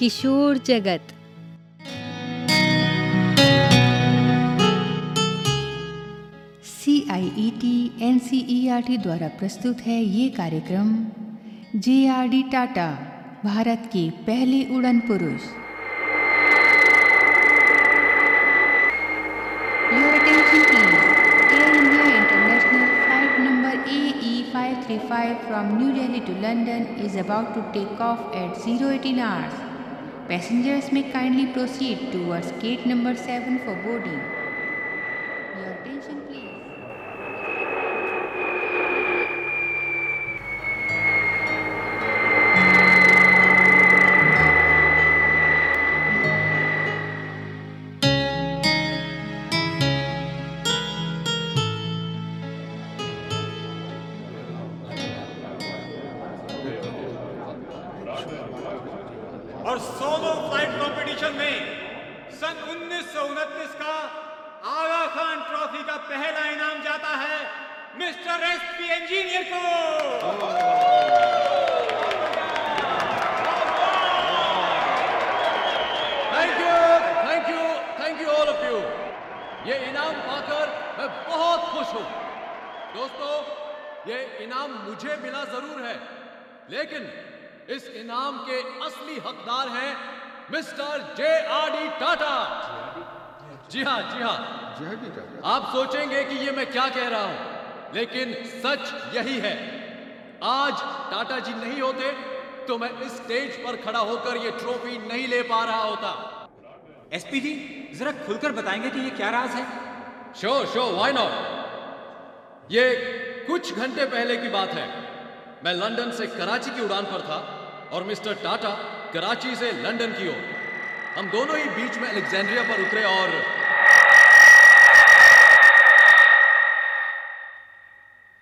किशोर जगत। CIET NCERT द्वारा प्रस्तुत है ये कार्यक्रम जेआरडी टाटा भारत के पहले उड़न पुरुष। Your attention Air India international flight number A E five three five from New Delhi to London is about to take off at zero Passengers may kindly proceed towards gate number 7 for boarding. Your attention please. पहला इनाम जाता है mister S P engineer को। Thank you thank you thank you all of you ये इनाम पाकर मैं बहुत खुश हूँ। दोस्तों, ये इनाम मुझे मिला ज़रूर है, लेकिन इस इनाम के असली हकदार हैं mister J R D Tata जी हाँ जी हाँ। आप सोचेंगे कि ये मैं क्या कह रहा हूँ लेकिन सच यही है। आज टाटा जी नहीं होते तो मैं इस स्टेज पर खड़ा होकर ये ट्रॉफी नहीं ले पा रहा होता। एसपी जी जरा खुलकर बताएँगे कि ये क्या राज है। शो शो व्हाई नॉट ये कुछ घंटे पहले की बात है। मैं लंदन से कराची की उड़ान पर था और मिस्टर टाटा कराची से लंदन की ओर। हम दोनों ही बीच में अलेक्जेंड्रिया पर उतरे और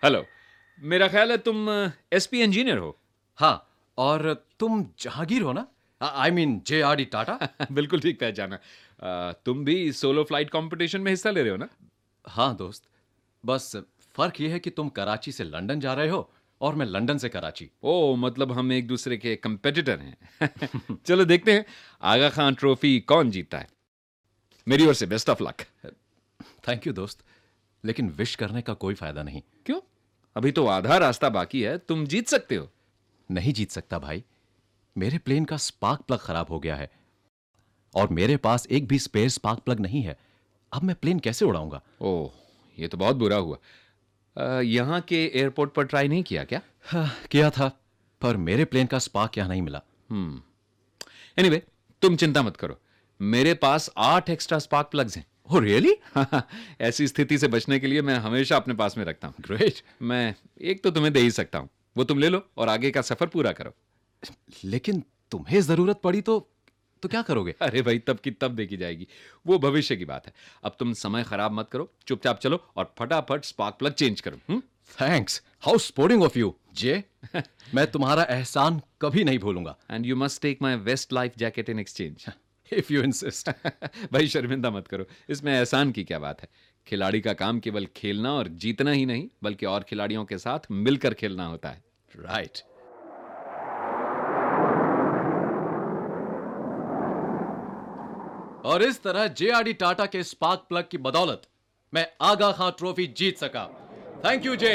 हेलो मेरा ख्याल है तुम एसपी इंजीनियर हो। हाँ और तुम जहांगीर हो ना? I mean J R D Tata बिल्कुल ठीक पहचाना। तुम भी सोलो फ़्लाइट कंपटीशन में हिस्सा ले रहे हो ना? हाँ दोस्त। बस फ़र्क ये है कि तुम कराची से लंदन जा रहे हो और मैं लंदन से कराची। ओ मतलब हम एक दूसरे के कंपेटिटर हैं। चलो देखते हैं आगा खान ट्रॉफी कौन जीतता है। मेरी ओर से best of luck thank you दोस्त। लेकिन विश करने का कोई फ़ायदा नहीं। क्यों? अभी तो आधा रास्ता बाकी है तुम जीत सकते हो। नहीं जीत सकता भाई। मेरे प्लेन का स्पार्क प्लग खराब हो गया है। और मेरे पास एक भी स्पेयर स्पार्क प्लग नहीं है। अब मैं प्लेन कैसे उड़ाऊँगा? ओह ये तो बहुत बुरा हुआ। यहाँ के एयरपोर्ट पर ट्राई नहीं किया क्या? हाँ, किया था पर मेरे प्लेन का स्पार्क यहाँ नहीं मिला। एनीवे anyway, तुम चिंता मत करो। मेरे पास आठ एक्स्ट्रा स्पार्क प्लग्स हैं। ओ रियली ऐसी स्थिति से बचने के लिए मैं हमेशा अपने पास में रखता हूँ। ग्रेट मैं एक तो तुम्हें दे ही सकता हूँ। वो तुम ले लो और आगे का सफ़र पूरा करो। लेकिन तुम्हें ज़रूरत पड़ी तो तो क्या करोगे? अरे भाई तब की तब देखी जाएगी। वो भविष्य की बात है। अब तुम समय खराब मत करो चुपचाप चलो और फटाफट स्पार्क प्लग चेंज करो? Thanks how sporting of you J मैं तुम्हारा एहसान कभी नहीं भूलूँगा। And you must take my vest life jacket in exchange if you insist भाई शर्मिंदा मत करो। इसमें एहसान की क्या बात है? खिलाड़ी का काम केवल खेलना और जीतना ही नहीं, बल्कि और खिलाड़ियों के साथ मिलकर खेलना होता है। Right right. और इस तरह जेआरडी टाटा के स्पार्क प्लग की बदौलत मैं आगा खां ट्रॉफी जीत सका। Thank you J.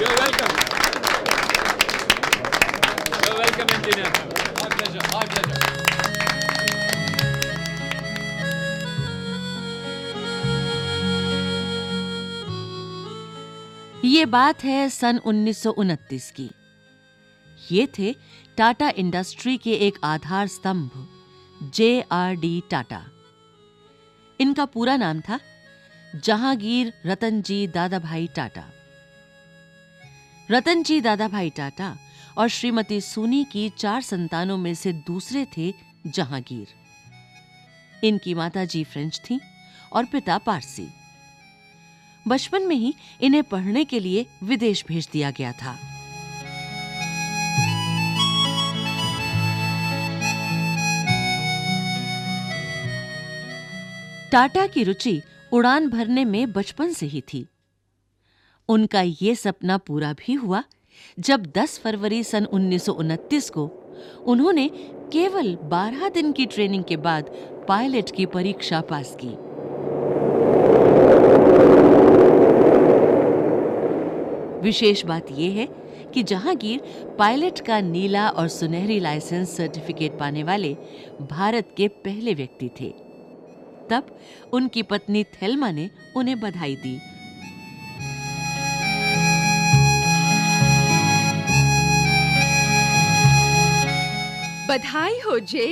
Welcome welcome. You're ये बात है सन 1929 की। ये थे टाटा इंडस्ट्री के एक आधार स्तंभ जे आर डी टाटा। इनका पूरा नाम था जहांगीर रतनजी दादाभाई टाटा। रतनजी दादाभाई टाटा और श्रीमती सुनी की चार संतानों में से दूसरे थे जहांगीर। इनकी माता जी फ्रेंच थीं और पिता पारसी। बचपन में ही इन्हें पढ़ने के लिए विदेश भेज दिया गया था। टाटा की रुचि उड़ान भरने में बचपन से ही थी। उनका ये सपना पूरा भी हुआ जब 10 फरवरी सन 1929 को उन्होंने केवल 12 दिन की ट्रेनिंग के बाद पायलट की परीक्षा पास की। विशेष बात यह है कि जहांगीर पायलट का नीला और सुनहरी लाइसेंस सर्टिफिकेट पाने वाले भारत के पहले व्यक्ति थे। तब उनकी पत्नी थेल्मा ने उन्हें बधाई दी। बधाई हो जे।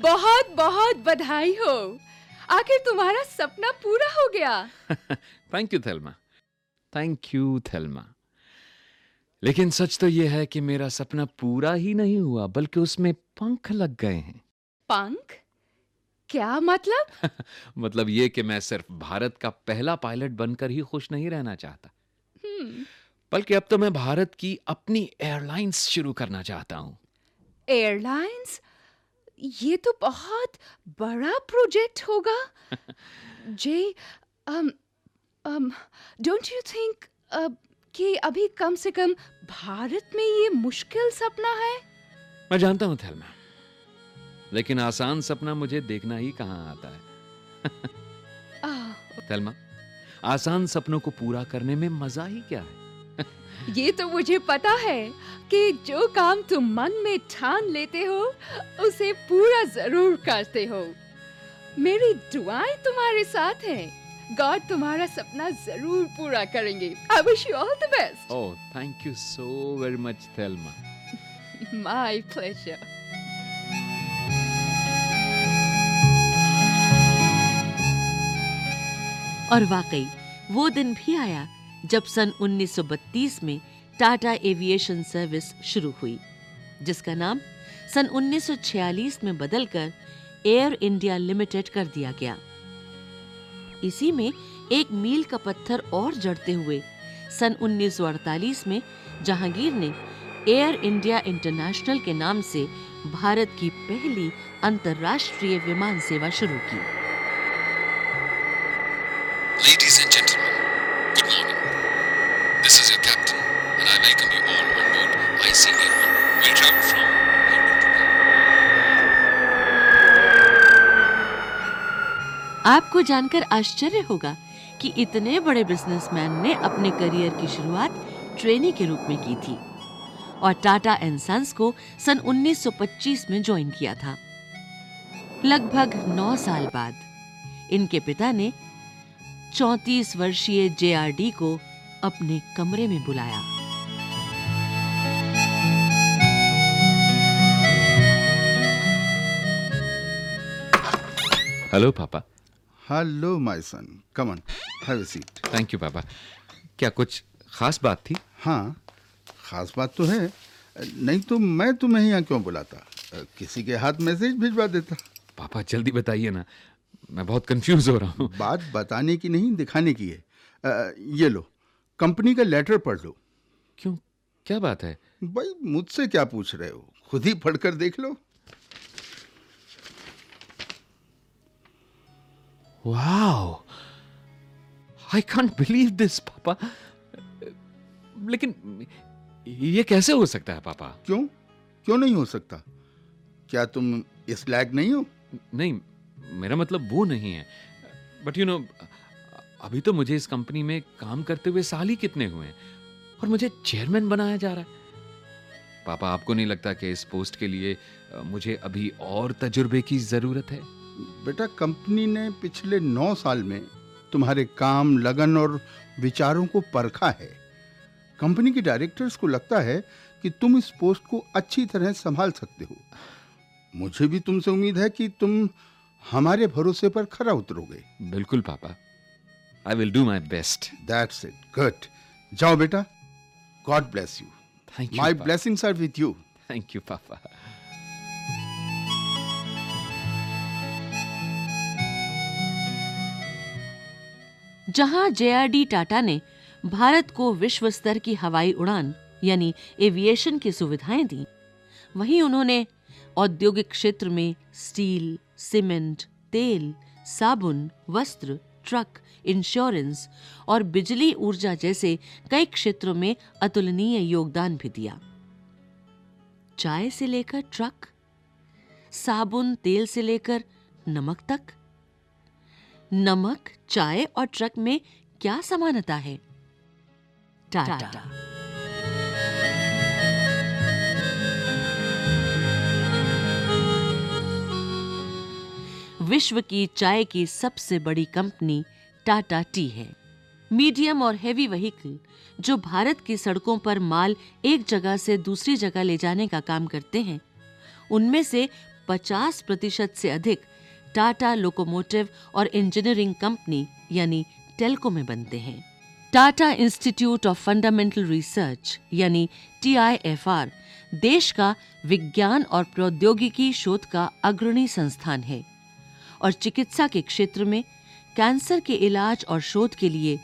बहुत बहुत बधाई हो। आखिर तुम्हारा सपना पूरा हो गया। Thank you Thelma thank you Thelma लेकिन सच तो यह है कि मेरा सपना पूरा ही नहीं हुआ बल्कि उसमें पंख लग गए हैं। पंख? क्या मतलब? मतलब ये कि मैं सिर्फ़ भारत का पहला पायलट बनकर ही खुश नहीं रहना चाहता। हम्म, बल्कि अब तो मैं भारत की अपनी एयरलाइंस शुरू करना चाहता हूँ। एयरलाइंस? ये तो बहुत बड़ा प्रोजेक्ट होगा। J um um don't you think कि अभी कम से कम भारत में ये मुश्किल सपना है? मैं जानता हूँ थेल्मा लेकिन आसान सपना मुझे देखना ही कहाँ आता है। थेल्मा आसान सपनों को पूरा करने में मज़ा ही क्या है? ये तो मुझे पता है कि जो काम तुम मन में ठान लेते हो उसे पूरा ज़रूर करते हो। मेरी दुआएँ तुम्हारे साथ हैं। गॉड तुम्हारा सपना ज़रूर पूरा करेंगे। I wish you all the best oh thank you so very much Thelma my pleasure और वाकई वो दिन भी आया जब सन 1932 में टाटा एविएशन सर्विस शुरू हुई जिसका नाम सन 1946 में बदलकर एयर इंडिया लिमिटेड कर दिया गया। इसी में एक मील का पत्थर और जड़ते हुए। सन 1948 में जहांगीर ने एयर इंडिया इंटरनेशनल के नाम से भारत की पहली अंतर्राष्ट्रीय विमान सेवा शुरू की। आपको जानकर आश्चर्य होगा कि इतने बड़े बिजनेसमैन ने अपने करियर की शुरुआत ट्रेनी के रूप में की थी और टाटा एंड सन्स को सन 1925 में ज्वाइन किया था। लगभग नौ साल बाद इनके पिता ने 34 वर्षीय जेआरडी को अपने कमरे में बुलाया। हेलो, पापा। Hello my son come on have a seat thank you पापा क्या कुछ खास बात थी? हाँ खास बात तो है। नहीं तो मैं तुम्हें यहाँ क्यों बुलाता? किसी के हाथ मैसेज भिजवा देता। पापा जल्दी बताइए ना। मैं बहुत कंफ्यूज हो रहा हूँ। बात बताने की नहीं दिखाने की है। अ, ये लो कंपनी का लेटर पढ़ लो। क्यों? क्या बात है? भाई मुझसे क्या पूछ रहे हो? खुद ही पढ़कर देख लो। Wow I can't believe this पापा लेकिन ये कैसे हो सकता है पापा क्यों? क्यों नहीं हो सकता? क्या तुम इस लायक नहीं हो? नहीं मेरा मतलब वो नहीं है। बट यू नो अभी तो मुझे इस कंपनी में काम करते हुए साल ही कितने हुए हैं और मुझे चेयरमैन बनाया जा रहा है। पापा आपको नहीं लगता कि इस पोस्ट के लिए मुझे अभी और तजुर्बे की ज़रूरत है? बेटा कंपनी ने पिछले नौ साल में तुम्हारे काम लगन और विचारों को परखा है। कंपनी के डायरेक्टर्स को लगता है कि तुम इस पोस्ट को अच्छी तरह संभाल सकते हो। मुझे भी तुमसे उम्मीद है कि तुम हमारे भरोसे पर खरा उतरोगे। बिल्कुल पापा। I will do my best that's it good जाओ बेटा। God bless you thank you my blessings are with you thank you पापा। जहाँ जेआरडी टाटा ने भारत को विश्व स्तर की हवाई उड़ान, यानी एविएशन की सुविधाएँ दी। वहीं उन्होंने औद्योगिक क्षेत्र में स्टील, सीमेंट, तेल, साबुन, वस्त्र, ट्रक, इंश्योरेंस और बिजली ऊर्जा जैसे कई क्षेत्रों में अतुलनीय योगदान भी दिया। चाय से लेकर ट्रक, साबुन, तेल से लेकर नमक तक नमक चाय और ट्रक में क्या समानता है? टाटा। विश्व की चाय की सबसे बड़ी कंपनी टाटा टी है। मीडियम और हेवी व्हीकल जो भारत की सड़कों पर माल एक जगह से दूसरी जगह ले जाने का काम करते हैं उनमें से 50 प्रतिशत से अधिक टाटा लोकोमोटिव और इंजीनियरिंग कंपनी, यानी टेल्को में बनते हैं। Tata institute of fundamental research, यानी टीआईएफआर, देश का विज्ञान और प्रौद्योगिकी शोध का अग्रणी संस्थान है। और चिकित्सा के क्षेत्र में कैंसर के इलाज और शोध के लिए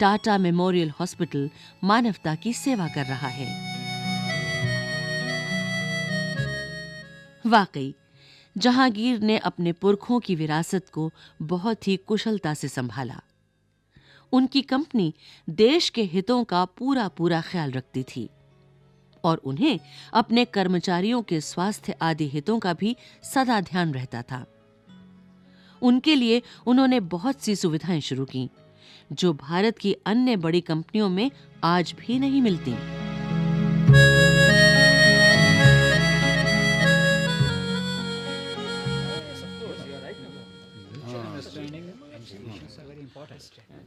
टाटा मेमोरियल हॉस्पिटल मानवता की सेवा कर रहा है। वाकई जहांगीर ने अपने पुरखों की विरासत को बहुत ही कुशलता से संभाला। उनकी कंपनी देश के हितों का पूरा पूरा ख्याल रखती थी और उन्हें अपने कर्मचारियों के स्वास्थ्य आदि हितों का भी सदा ध्यान रहता था। उनके लिए उन्होंने बहुत सी सुविधाएँ शुरू की, जो भारत की अन्य बड़ी कंपनियों में आज भी नहीं मिलती।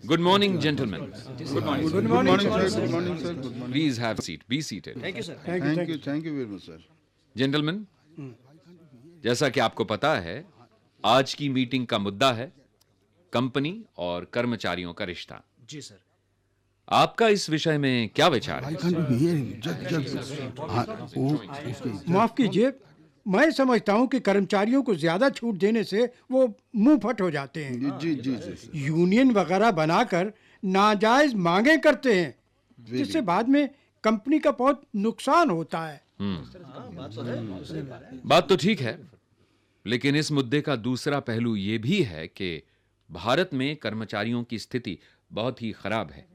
Good morning, gentlemen. Good morning, Good morning, sir. Good morning, sir. Good morning. Please have a seat. Be seated. Thank you, sir. thank you thank you, very much, sir. Gentleman जैसा कि आपको पता है आज की मीटिंग का मुद्दा है कंपनी और कर्मचारियों का रिश्ता जी सर आपका इस विषय में क्या विचार है. हाँ, माफ़ कीजिए मैं समझता हूँ कि कर्मचारियों को ज़्यादा छूट देने से वो मुँह फट हो जाते हैं। जी जी जी सर यूनियन वगैरह बनाकर नाजायज मांगे करते हैं जिससे बाद में कंपनी का बहुत नुकसान होता है। बात तो ठीक है लेकिन इस मुद्दे का दूसरा पहलू यह भी है कि भारत में कर्मचारियों की स्थिति बहुत ही खराब है।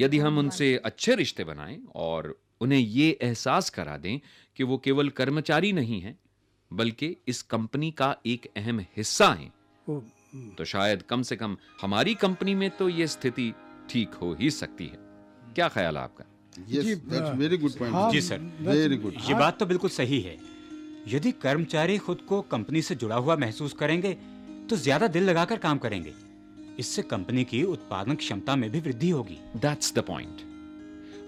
यदि हम उनसे अच्छे रिश्ते बनाएँ और उन्हें ये एहसास करा दें कि वो केवल कर्मचारी नहीं हैं बल्कि इस कंपनी का एक अहम हिस्सा हैं। तो शायद कम से कम हमारी कंपनी में तो ये स्थिति ठीक हो ही सकती है। क्या ख्याल है आपका? Yes that's very good point ji sir very good ये बात तो बिल्कुल सही है। यदि कर्मचारी खुद को कंपनी से जुड़ा हुआ महसूस करेंगे तो ज़्यादा दिल लगाकर काम करेंगे। इससे कंपनी की उत्पादन क्षमता में भी वृद्धि होगी। दैट्स द पॉइंट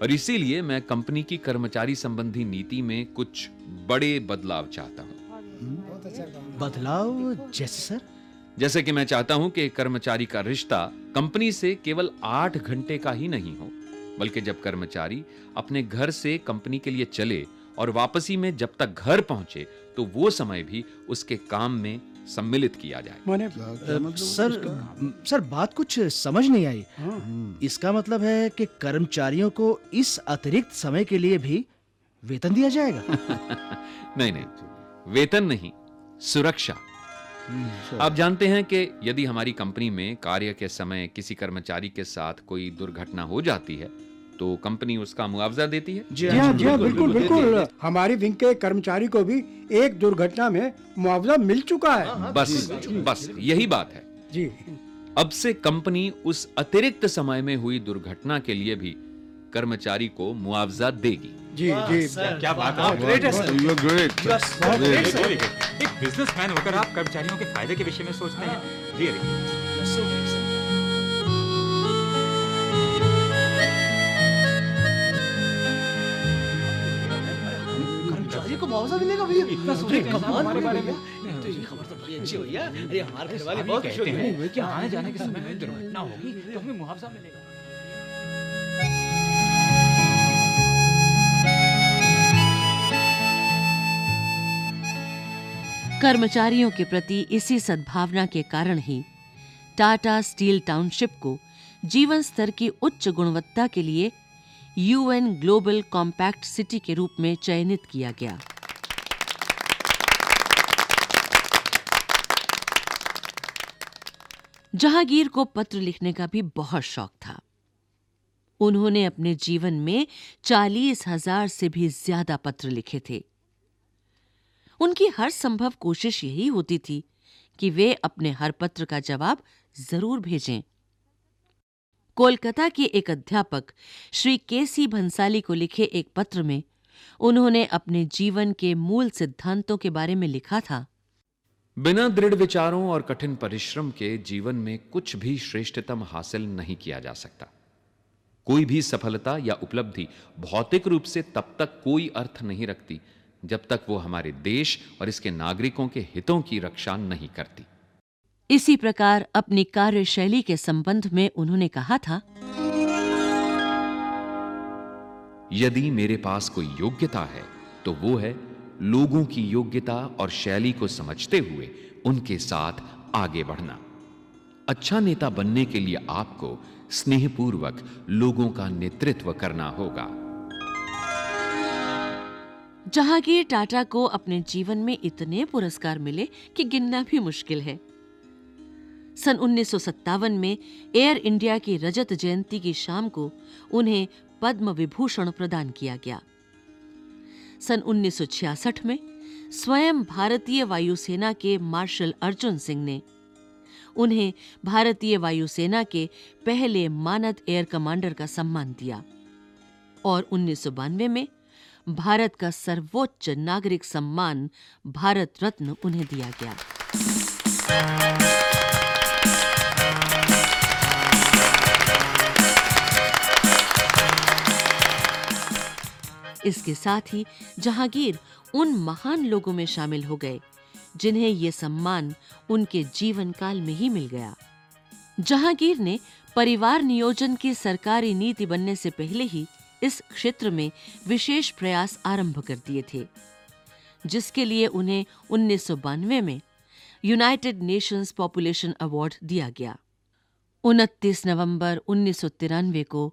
और इसीलिए मैं कंपनी की कर्मचारी संबंधी नीति में कुछ बड़े बदलाव चाहता हूँ। बदलाव जैसे सर? जैसे कि मैं चाहता हूँ कि कर्मचारी का रिश्ता कंपनी से केवल आठ घंटे का ही नहीं हो बल्कि जब कर्मचारी अपने घर से कंपनी के लिए चले और वापसी में जब तक घर पहुँचे तो वो समय भी उसके काम में सम्मिलित किया जाए। मैंने अ, सर सर बात कुछ समझ नहीं आई। इसका मतलब है कि कर्मचारियों को इस अतिरिक्त समय के लिए भी वेतन दिया जाएगा? नहीं नहीं वेतन नहीं सुरक्षा। आप जानते हैं कि यदि हमारी कंपनी में कार्य के समय किसी कर्मचारी के साथ कोई दुर्घटना हो जाती है तो कंपनी उसका मुआवजा देती है? जी हाँ जी हाँ बिल्कुल बिल्कुल हमारी विंग के कर्मचारी को भी एक दुर्घटना में मुआवजा मिल चुका है। बस बस यही बात है। जी। अब से कंपनी उस अतिरिक्त समय में हुई दुर्घटना के लिए भी कर्मचारी को मुआवजा देगी। जी जी। क्या बात है। ग्रेट यू आर ग्रेट एक बिजनेसमैन होकर आप कर्मचारियों के फ़ायदे के विषय में सोचते हैं। मुआवजा मिलेगा भैया इतना सोचे कैसे कमाल हमारे बारे में? तो ये खबर तो बड़ी अच्छी हुई है। अरे हमारे घर वाले बहुत खुश हो। गए हैं। कि आने जाने के समय में दुर्घटना होगी तो हमें मुआवजा मिलेगा। कर्मचारियों के प्रति इसी सद्भावना के कारण ही टाटा स्टील टाउनशिप को जीवन स्तर की उच्च गुणवत्ता के लिए यूएन ग्लोबल कॉम्पैक्ट सिटी के रूप में चयनित किया गया। जहांगीर को पत्र लिखने का भी बहुत शौक था। उन्होंने अपने जीवन में चालीस हज़ार से भी ज़्यादा पत्र लिखे थे। उनकी हर संभव कोशिश यही होती थी कि वे अपने हर पत्र का जवाब ज़रूर भेजें। कोलकाता के एक अध्यापक, श्री केसी भंसाली को लिखे एक पत्र में, उन्होंने अपने जीवन के मूल सिद्धांतों के बारे में लिखा था। बिना दृढ़ विचारों और कठिन परिश्रम के जीवन में कुछ भी श्रेष्ठतम हासिल नहीं किया जा सकता। कोई भी सफलता या उपलब्धि भौतिक रूप से तब तक कोई अर्थ नहीं रखती जब तक वो हमारे देश और इसके नागरिकों के हितों की रक्षा नहीं करती। इसी प्रकार अपनी कार्यशैली के संबंध में उन्होंने कहा था यदि मेरे पास कोई योग्यता है तो वो है लोगों की योग्यता और शैली को समझते हुए उनके साथ आगे बढ़ना। अच्छा नेता बनने के लिए आपको स्नेहपूर्वक लोगों का नेतृत्व करना होगा। जहांगीर टाटा को अपने जीवन में इतने पुरस्कार मिले कि गिनना भी मुश्किल है। सन उन्नीस सौ सत्तावन में एयर इंडिया की रजत जयंती की शाम को उन्हें पद्म विभूषण प्रदान किया गया। सन 1966 में स्वयं भारतीय वायुसेना के मार्शल अर्जुन सिंह ने उन्हें भारतीय वायुसेना के पहले मानद एयर कमांडर का सम्मान दिया और उन्नीस सौ बानवे में भारत का सर्वोच्च नागरिक सम्मान भारत रत्न उन्हें दिया गया। इसके साथ ही जहांगीर उन महान लोगों में शामिल हो गए, जिन्हें ये सम्मान उनके जीवन काल में ही मिल गया। जहांगीर ने परिवार नियोजन की सरकारी नीति बनने से पहले ही इस क्षेत्र में विशेष प्रयास आरंभ कर दिए थे, जिसके लिए उन्हें उन्नीस सौ बानवे में यूनाइटेड नेशंस पॉपुलेशन अवार्ड दिया गया। 29 नवंबर उन्नीस सौ तिरानवे को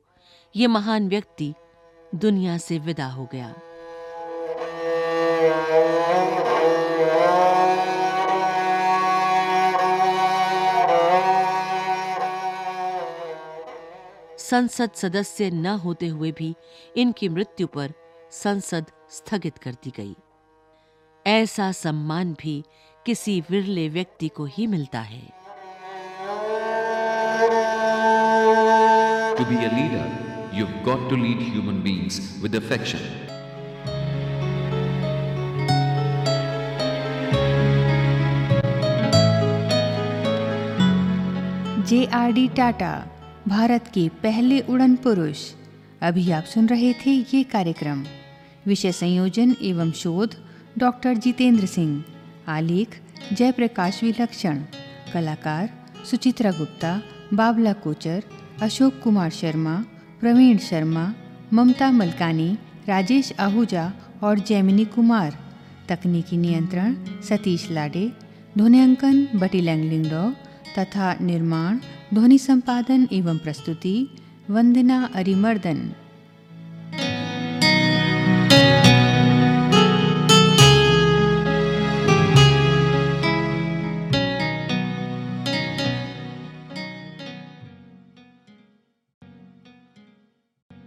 ये महान व्यक्ति दुनिया से विदा हो गया। संसद सदस्य न होते हुए भी इनकी मृत्यु पर संसद स्थगित कर दी गई। ऐसा सम्मान भी किसी विरले व्यक्ति को ही मिलता है। To be a leader, you've got to lead human beings with affection. J R D Tata Bharat के पहले उड़न पुरुष। अभी आप सुन रहे थे ये कार्यक्रम। विषय संयोजन एवं शोध, डॉक्टर जितेंद्र सिंह। आलेख, जयप्रकाश विलक्षण। कलाकार, सुचित्रा गुप्ता, बाबला कोचर, अशोक कुमार शर्मा। प्रवीण शर्मा, ममता मलकानी, राजेश आहूजा और जैमिनी कुमार। तकनीकी नियंत्रण, सतीश लाडे ध्वनियांकन बटी लैंगलिंगडो तथा निर्माण, ध्वनि संपादन एवं प्रस्तुति, वंदना अरिमर्दन।